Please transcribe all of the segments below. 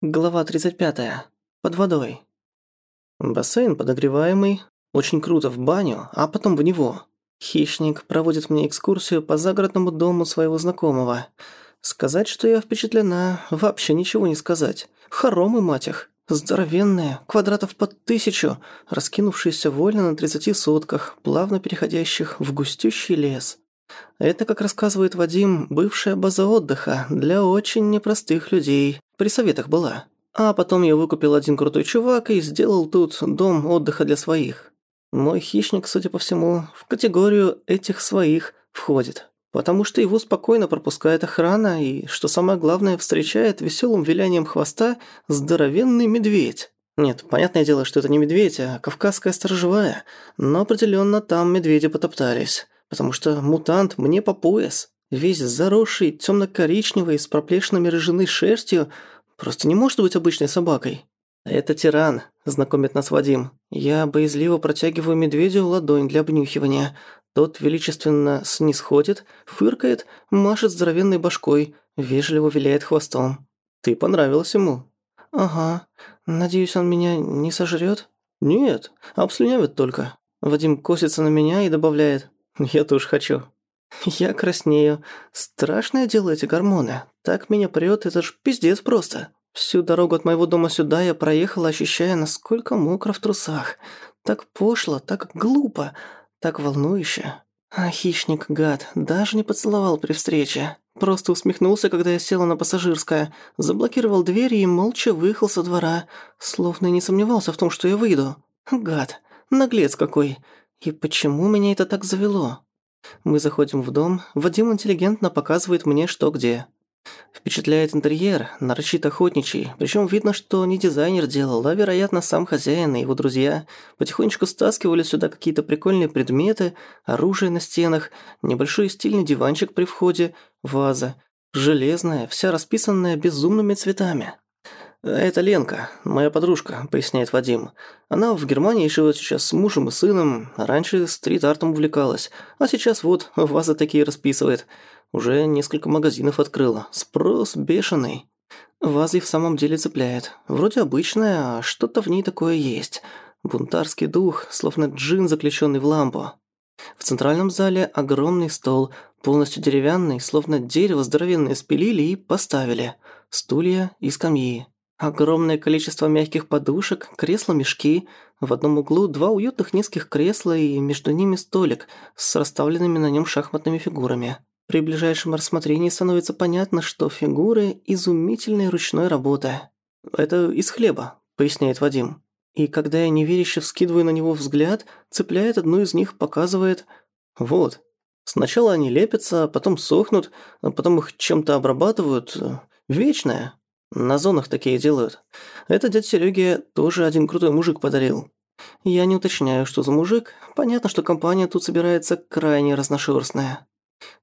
Глава 35. Под водой. Бассейн подогреваемый, очень круто в баню, а потом в него. Хищник проводит мне экскурсию по загородному дому своего знакомого. Сказать, что я впечатлена, вообще ничего не сказать. Хоромы, мать их. Здоровенные, квадратов под тысячу, раскинувшиеся вольно на 30 сотках, плавно переходящих в густющий лес. Это, как рассказывает Вадим, бывшая база отдыха для очень непростых людей. При советах была. А потом я выкупил один крутой чувак и сделал тут дом отдыха для своих. Мой хищник, судя по всему, в категорию этих своих входит. Потому что его спокойно пропускает охрана и, что самое главное, встречает веселым вилянием хвоста здоровенный медведь. Нет, понятное дело, что это не медведь, а кавказская сторожевая, но определенно там медведи потоптались потому что мутант мне по пояс. Весь заросший, темно-коричневый, с проплешинами рыжиной шерстью, просто не может быть обычной собакой. «Это тиран», – знакомит нас Вадим. Я боязливо протягиваю медведю ладонь для обнюхивания. Тот величественно снисходит, фыркает, машет здоровенной башкой, вежливо виляет хвостом. «Ты понравилась ему?» «Ага. Надеюсь, он меня не сожрет?» «Нет, обслюнявит только». Вадим косится на меня и добавляет. Я тоже хочу. Я краснею. Страшное дело эти гормоны. Так меня прёт, это ж пиздец просто. Всю дорогу от моего дома сюда я проехала, ощущая, насколько мокро в трусах. Так пошло, так глупо, так волнующе. А хищник, гад, даже не поцеловал при встрече. Просто усмехнулся, когда я села на пассажирское, заблокировал дверь и молча выехал со двора, словно не сомневался в том, что я выйду. Гад, наглец какой. И почему меня это так завело? Мы заходим в дом, Вадим интеллигентно показывает мне, что где. Впечатляет интерьер, нарочито охотничий, причем видно, что не дизайнер делал, а, вероятно, сам хозяин и его друзья потихонечку стаскивали сюда какие-то прикольные предметы, оружие на стенах, небольшой стильный диванчик при входе, ваза, железная, вся расписанная безумными цветами. «Это Ленка, моя подружка», – поясняет Вадим. «Она в Германии живет сейчас с мужем и сыном, раньше стрит-артом увлекалась, а сейчас вот вазы такие расписывает. Уже несколько магазинов открыла. Спрос бешеный». Вазы в самом деле цепляет. Вроде обычная, а что-то в ней такое есть. Бунтарский дух, словно джин, заключенный в лампу. В центральном зале огромный стол, полностью деревянный, словно дерево здоровенное спилили и поставили. Стулья и скамьи. Огромное количество мягких подушек, кресла-мешки. В одном углу два уютных низких кресла и между ними столик с расставленными на нем шахматными фигурами. При ближайшем рассмотрении становится понятно, что фигуры изумительной ручной работы. «Это из хлеба», — поясняет Вадим. И когда я неверяще вскидываю на него взгляд, цепляет одну из них, показывает «Вот». Сначала они лепятся, потом сохнут, а потом их чем-то обрабатывают. Вечное. На зонах такие делают. Это дядь Серёге тоже один крутой мужик подарил. Я не уточняю, что за мужик. Понятно, что компания тут собирается крайне разношерстная.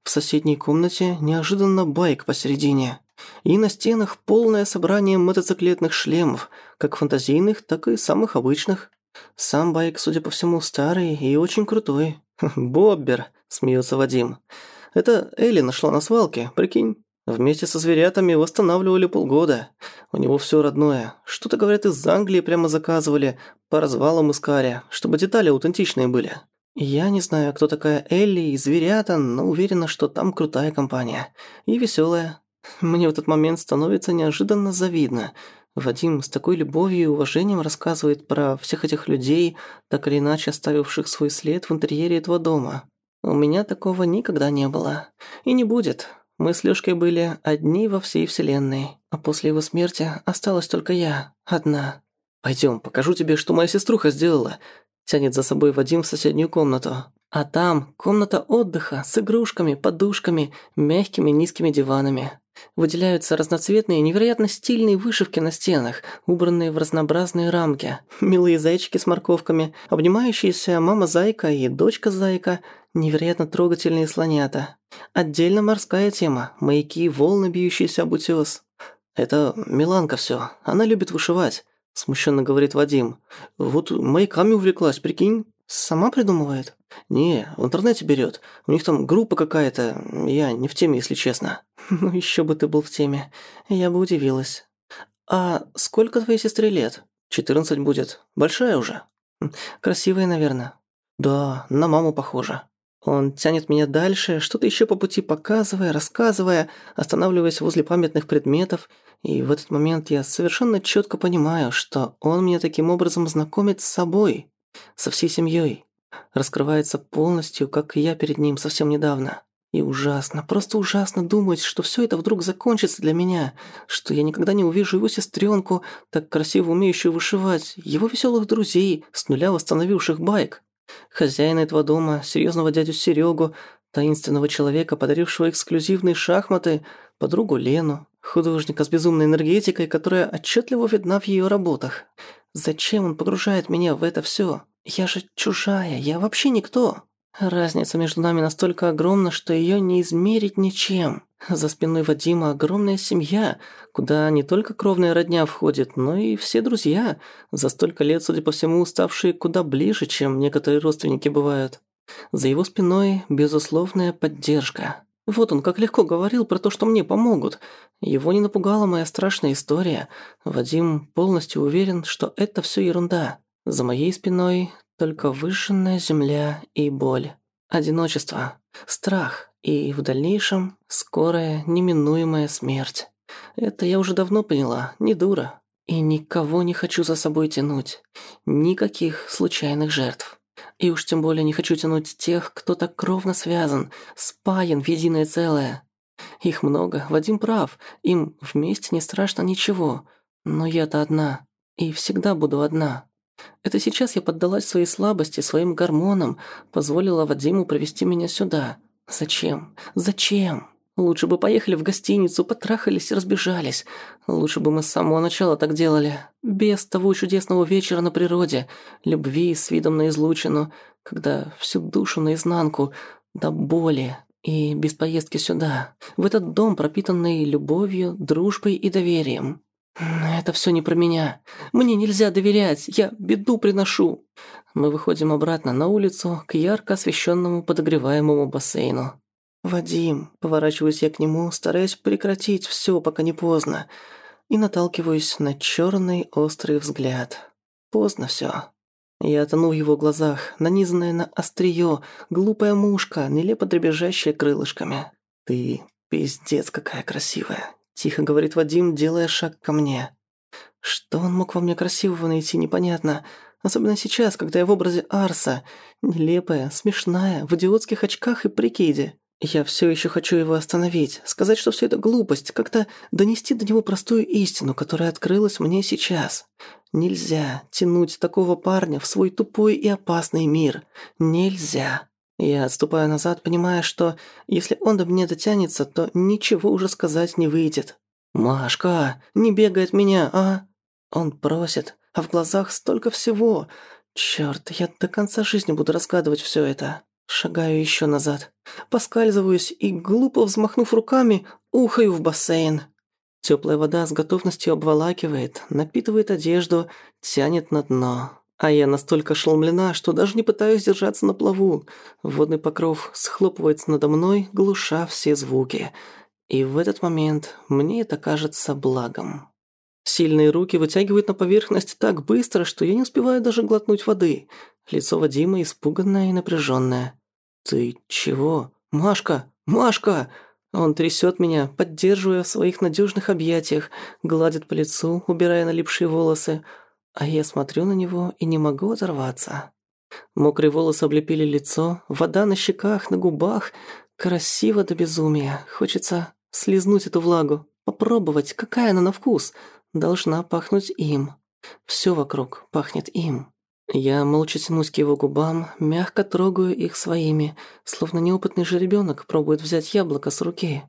В соседней комнате неожиданно байк посередине. И на стенах полное собрание мотоциклетных шлемов, как фантазийных, так и самых обычных. Сам байк, судя по всему, старый и очень крутой. «Боббер», – смеется Вадим. «Это Элли нашла на свалке, прикинь?» Вместе со зверятами восстанавливали полгода. У него все родное. Что-то, говорят, из Англии прямо заказывали, по развалам искали, чтобы детали аутентичные были. Я не знаю, кто такая Элли и зверята, но уверена, что там крутая компания. И веселая. Мне в этот момент становится неожиданно завидно. Вадим с такой любовью и уважением рассказывает про всех этих людей, так или иначе оставивших свой след в интерьере этого дома. У меня такого никогда не было. И не будет. Мы с Лёшкой были одни во всей вселенной, а после его смерти осталась только я, одна. Пойдём, покажу тебе, что моя сеструха сделала. Тянет за собой Вадим в соседнюю комнату. А там комната отдыха с игрушками, подушками, мягкими низкими диванами. Выделяются разноцветные, невероятно стильные вышивки на стенах, убранные в разнообразные рамки. Милые зайчики с морковками, обнимающиеся мама-зайка и дочка-зайка, невероятно трогательные слонята. Отдельно морская тема, маяки, волны, бьющиеся об утёс. Это Миланка всё, она любит вышивать, смущенно говорит Вадим. Вот маяками увлеклась, прикинь. Сама придумывает? Не, в интернете берет. У них там группа какая-то. Я не в теме, если честно. Ну еще бы ты был в теме. Я бы удивилась. «А сколько твоей сестре лет?» «14 будет. Большая уже?» «Хм, «Красивая, наверное». «Да, на маму похожа». Он тянет меня дальше, что-то еще по пути показывая, рассказывая, останавливаясь возле памятных предметов, и в этот момент я совершенно четко понимаю, что он меня таким образом знакомит с собой, со всей семьей, раскрывается полностью, как и я перед ним совсем недавно. И ужасно, просто ужасно думать, что все это вдруг закончится для меня, что я никогда не увижу его сестренку, так красиво умеющую вышивать, его веселых друзей, с нуля восстановивших байк, хозяина этого дома, серьезного дядю Серегу, таинственного человека, подарившего эксклюзивные шахматы, подругу Лену, художника с безумной энергетикой, которая отчетливо видна в ее работах. Зачем он погружает меня в это все? Я же чужая, я вообще никто. Разница между нами настолько огромна, что ее не измерить ничем. За спиной Вадима огромная семья, куда не только кровная родня входит, но и все друзья, за столько лет, судя по всему, ставшие куда ближе, чем некоторые родственники бывают. За его спиной безусловная поддержка. Вот он как легко говорил про то, что мне помогут. Его не напугала моя страшная история. Вадим полностью уверен, что это все ерунда. За моей спиной только выжженная земля и боль. Одиночество, страх и в дальнейшем скорая, неминуемая смерть. Это я уже давно поняла, не дура. И никого не хочу за собой тянуть. Никаких случайных жертв. И уж тем более не хочу тянуть тех, кто так кровно связан, спаян в единое целое. Их много, Вадим прав, им вместе не страшно ничего. Но я-то одна. И всегда буду одна. Это сейчас я поддалась своей слабости, своим гормонам, позволила Вадиму провести меня сюда. Зачем? Зачем? Лучше бы поехали в гостиницу, потрахались и разбежались. Лучше бы мы с самого начала так делали. Без того чудесного вечера на природе, любви с видом на излучину, когда всю душу наизнанку, до боли, и без поездки сюда, в этот дом, пропитанный любовью, дружбой и доверием. «Это все не про меня. Мне нельзя доверять. Я беду приношу». Мы выходим обратно на улицу к ярко освещенному подогреваемому бассейну. «Вадим», — поворачиваюсь я к нему, стараясь прекратить все, пока не поздно, и наталкиваюсь на черный острый взгляд. Поздно все. Я тону в его глазах, нанизанная на острие, глупая мушка, нелепо дребезжащая крылышками. «Ты пиздец какая красивая. Тихо говорит Вадим, делая шаг ко мне. Что он мог во мне красивого найти, непонятно. Особенно сейчас, когда я в образе Арса. Нелепая, смешная, в идиотских очках и прикиде. Я все еще хочу его остановить, сказать, что все это глупость, как-то донести до него простую истину, которая открылась мне сейчас. Нельзя тянуть такого парня в свой тупой и опасный мир. Нельзя. Я отступаю назад, понимая, что если он до меня дотянется, то ничего уже сказать не выйдет. «Машка, не бегай от меня, а?» Он просит, а в глазах столько всего. Чёрт, я до конца жизни буду разгадывать всё это. Шагаю ещё назад. Поскальзываюсь и, глупо взмахнув руками, ухаю в бассейн. Тёплая вода с готовностью обволакивает, напитывает одежду, тянет на дно. А я настолько ошеломлена, что даже не пытаюсь держаться на плаву. Водный покров схлопывается надо мной, глуша все звуки. И в этот момент мне это кажется благом. Сильные руки вытягивают на поверхность так быстро, что я не успеваю даже глотнуть воды. Лицо Вадима испуганное и напряженное. «Ты чего? Машка! Машка!» Он трясет меня, поддерживая в своих надежных объятиях, гладит по лицу, убирая налипшие волосы, а я смотрю на него и не могу оторваться. Мокрые волосы облепили лицо, вода на щеках, на губах. Красиво до безумия. Хочется слизнуть эту влагу, попробовать, какая она на вкус. Должна пахнуть им. Все вокруг пахнет им. Я молча тянусь к его губам, мягко трогаю их своими, словно неопытный же ребенок пробует взять яблоко с руки.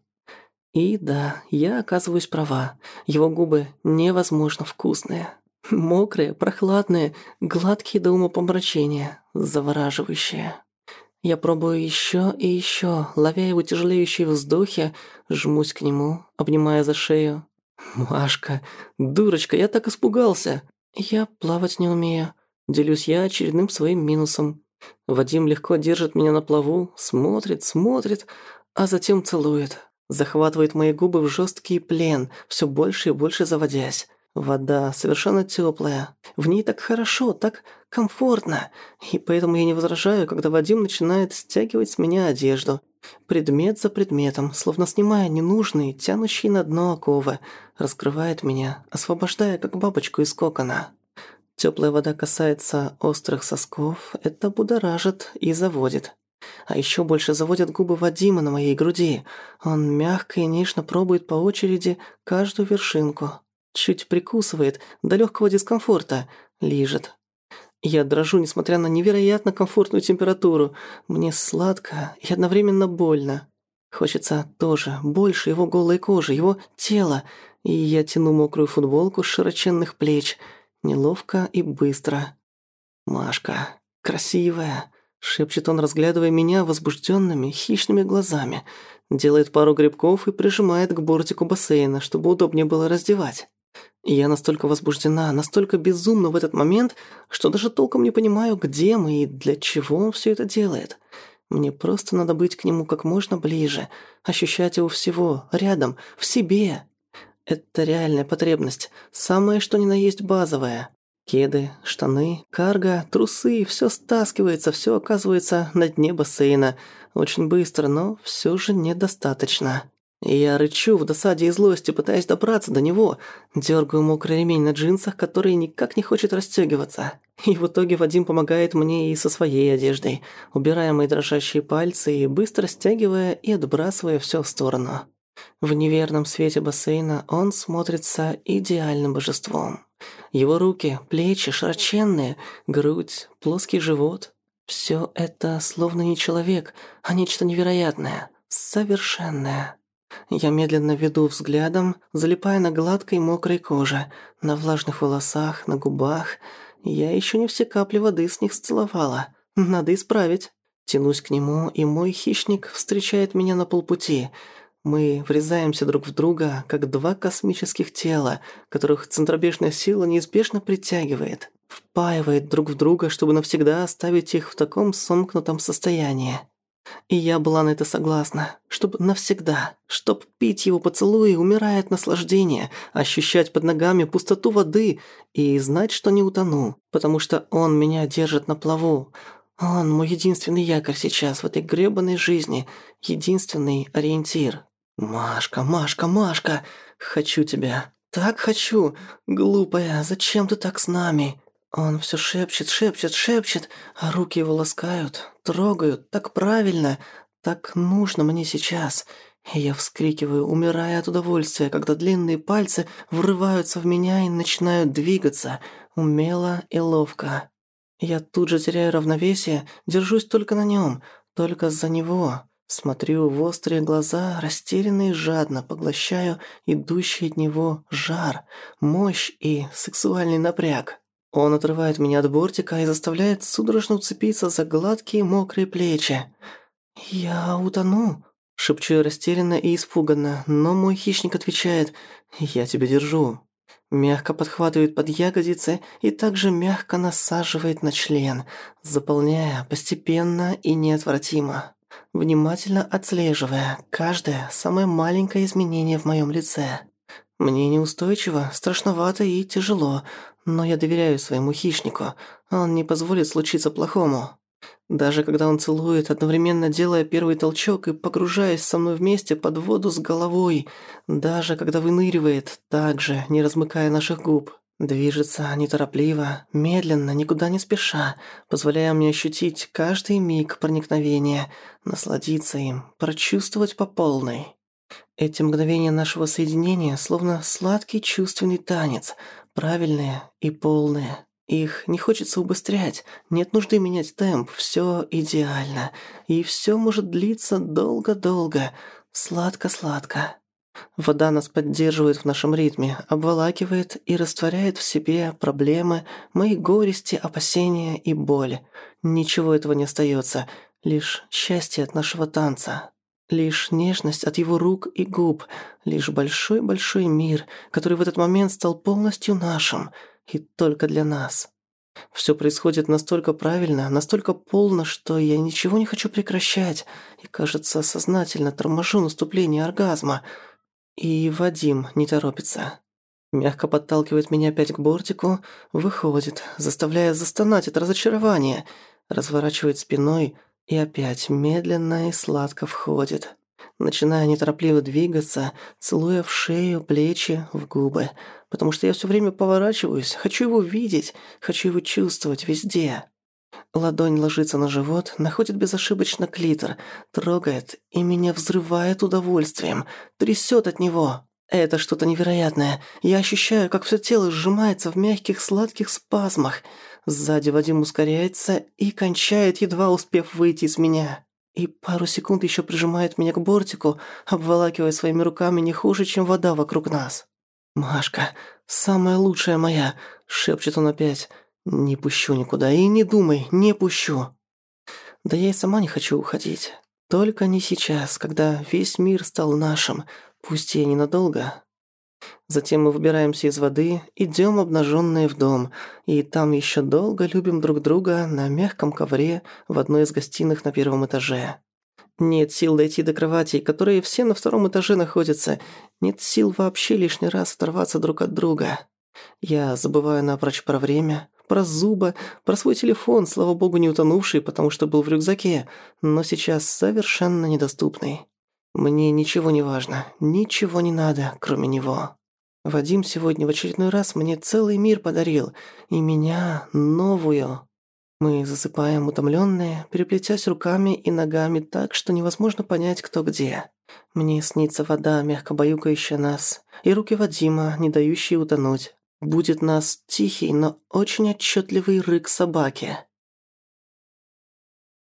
И да, я оказываюсь права. Его губы невозможно вкусные. Мокрые, прохладные, гладкие до умопомрачения, завораживающие. Я пробую еще и еще, ловя его тяжелеющие вздохи, жмусь к нему, обнимая за шею. «Машка, дурочка, я так испугался!» «Я плавать не умею», — делюсь я очередным своим минусом. Вадим легко держит меня на плаву, смотрит, смотрит, а затем целует. Захватывает мои губы в жесткий плен, все больше и больше заводясь. Вода совершенно теплая. В ней так хорошо, так комфортно. И поэтому я не возражаю, когда Вадим начинает стягивать с меня одежду. Предмет за предметом, словно снимая ненужные, тянущие на дно оковы, раскрывает меня, освобождая, как бабочку из кокона. Теплая вода касается острых сосков, это будоражит и заводит. А еще больше заводят губы Вадима на моей груди. Он мягко и нежно пробует по очереди каждую вершинку. Чуть прикусывает до легкого дискомфорта, лижет. Я дрожу, несмотря на невероятно комфортную температуру. Мне сладко и одновременно больно. Хочется тоже больше его голой кожи, его тела. И я тяну мокрую футболку с широченных плеч. Неловко и быстро. «Машка, красивая», — шепчет он, разглядывая меня возбужденными, хищными глазами. Делает пару грибков и прижимает к бортику бассейна, чтобы удобнее было раздевать. И я настолько возбуждена, настолько безумна в этот момент, что даже толком не понимаю, где мы и для чего он всё это делает. Мне просто надо быть к нему как можно ближе, ощущать его всего, рядом, в себе. Это реальная потребность, самое что ни на есть базовая. Кеды, штаны, карго, трусы, всё стаскивается, всё оказывается на дне бассейна. Очень быстро, но всё же недостаточно. Я рычу в досаде и злости, пытаясь добраться до него, дергаю мокрый ремень на джинсах, который никак не хочет расстегиваться. И в итоге Вадим помогает мне и со своей одеждой, убирая мои дрожащие пальцы и быстро стягивая и отбрасывая все в сторону. В неверном свете бассейна он смотрится идеальным божеством. Его руки, плечи широченные, грудь, плоский живот – все это словно не человек, а нечто невероятное, совершенное. Я медленно веду взглядом, залипая на гладкой мокрой коже, на влажных волосах, на губах. Я еще не все капли воды с них сцеловала. Надо исправить. Тянусь к нему, и мой хищник встречает меня на полпути. Мы врезаемся друг в друга, как два космических тела, которых центробежная сила неизбежно притягивает, впаивает друг в друга, чтобы навсегда оставить их в таком сомкнутом состоянии. И я была на это согласна. Чтоб навсегда. Чтоб пить его поцелуи, умирая от наслаждения, ощущать под ногами пустоту воды и знать, что не утону, потому что он меня держит на плаву. Он мой единственный якорь сейчас в этой гребаной жизни, единственный ориентир. Машка, Машка, Машка, хочу тебя. Так хочу. Глупая, зачем ты так с нами? Он все шепчет, шепчет, шепчет, а руки его ласкают, трогают, так правильно, так нужно мне сейчас. И я вскрикиваю, умирая от удовольствия, когда длинные пальцы врываются в меня и начинают двигаться, умело и ловко. Я тут же теряю равновесие, держусь только на нем, только за него. Смотрю в острые глаза, растерянно и жадно поглощаю идущий от него жар, мощь и сексуальный напряг. Он отрывает меня от бортика и заставляет судорожно уцепиться за гладкие мокрые плечи. «Я утону», – шепчу растерянно и испуганно, но мой хищник отвечает «Я тебя держу». Мягко подхватывает под ягодицы и также мягко насаживает на член, заполняя постепенно и неотвратимо, внимательно отслеживая каждое самое маленькое изменение в моем лице. Мне неустойчиво, страшновато и тяжело, но я доверяю своему хищнику. Он не позволит случиться плохому. Даже когда он целует, одновременно делая первый толчок и погружаясь со мной вместе под воду с головой. Даже когда выныривает, также, не размыкая наших губ. Движется неторопливо, медленно, никуда не спеша, позволяя мне ощутить каждый миг проникновения, насладиться им, прочувствовать по полной. Эти мгновения нашего соединения словно сладкий чувственный танец, правильные и полные. Их не хочется убыстрять, нет нужды менять темп, все идеально. И все может длиться долго-долго, сладко-сладко. Вода нас поддерживает в нашем ритме, обволакивает и растворяет в себе проблемы, мои горести, опасения и боль. Ничего этого не остается, лишь счастье от нашего танца. Лишь нежность от его рук и губ, лишь большой-большой мир, который в этот момент стал полностью нашим, и только для нас. Все происходит настолько правильно, настолько полно, что я ничего не хочу прекращать, и, кажется, сознательно торможу наступление оргазма. И Вадим не торопится. Мягко подталкивает меня опять к бортику, выходит, заставляя застонать от разочарования, разворачивает спиной и опять медленно и сладко входит. Начиная неторопливо двигаться, целуя в шею, плечи, в губы. Потому что я все время поворачиваюсь, хочу его видеть, хочу его чувствовать везде. Ладонь ложится на живот, находит безошибочно клитор, трогает и меня взрывает удовольствием, трясет от него. Это что-то невероятное. Я ощущаю, как все тело сжимается в мягких сладких спазмах. Сзади Вадим ускоряется и кончает, едва успев выйти из меня. И пару секунд еще прижимает меня к бортику, обволакивая своими руками не хуже, чем вода вокруг нас. «Машка, самая лучшая моя», — шепчет он опять. «Не пущу никуда и не думай, не пущу». Да я и сама не хочу уходить. Только не сейчас, когда весь мир стал нашим, пусть и ненадолго. Затем мы выбираемся из воды, идем обнаженные в дом, и там еще долго любим друг друга на мягком ковре в одной из гостиных на первом этаже. Нет сил дойти до кроватей, которые все на втором этаже находятся. Нет сил вообще лишний раз оторваться друг от друга. Я забываю напрочь про время, про зуба, про свой телефон, слава богу, не утонувший, потому что был в рюкзаке, но сейчас совершенно недоступный. Мне ничего не важно, ничего не надо, кроме него. Вадим сегодня в очередной раз мне целый мир подарил, и меня новую. Мы засыпаем утомленные, переплетясь руками и ногами так, что невозможно понять, кто где. Мне снится вода, мягко баюкающая нас, и руки Вадима, не дающие утонуть. Будет нас тихий, но очень отчетливый рык собаки.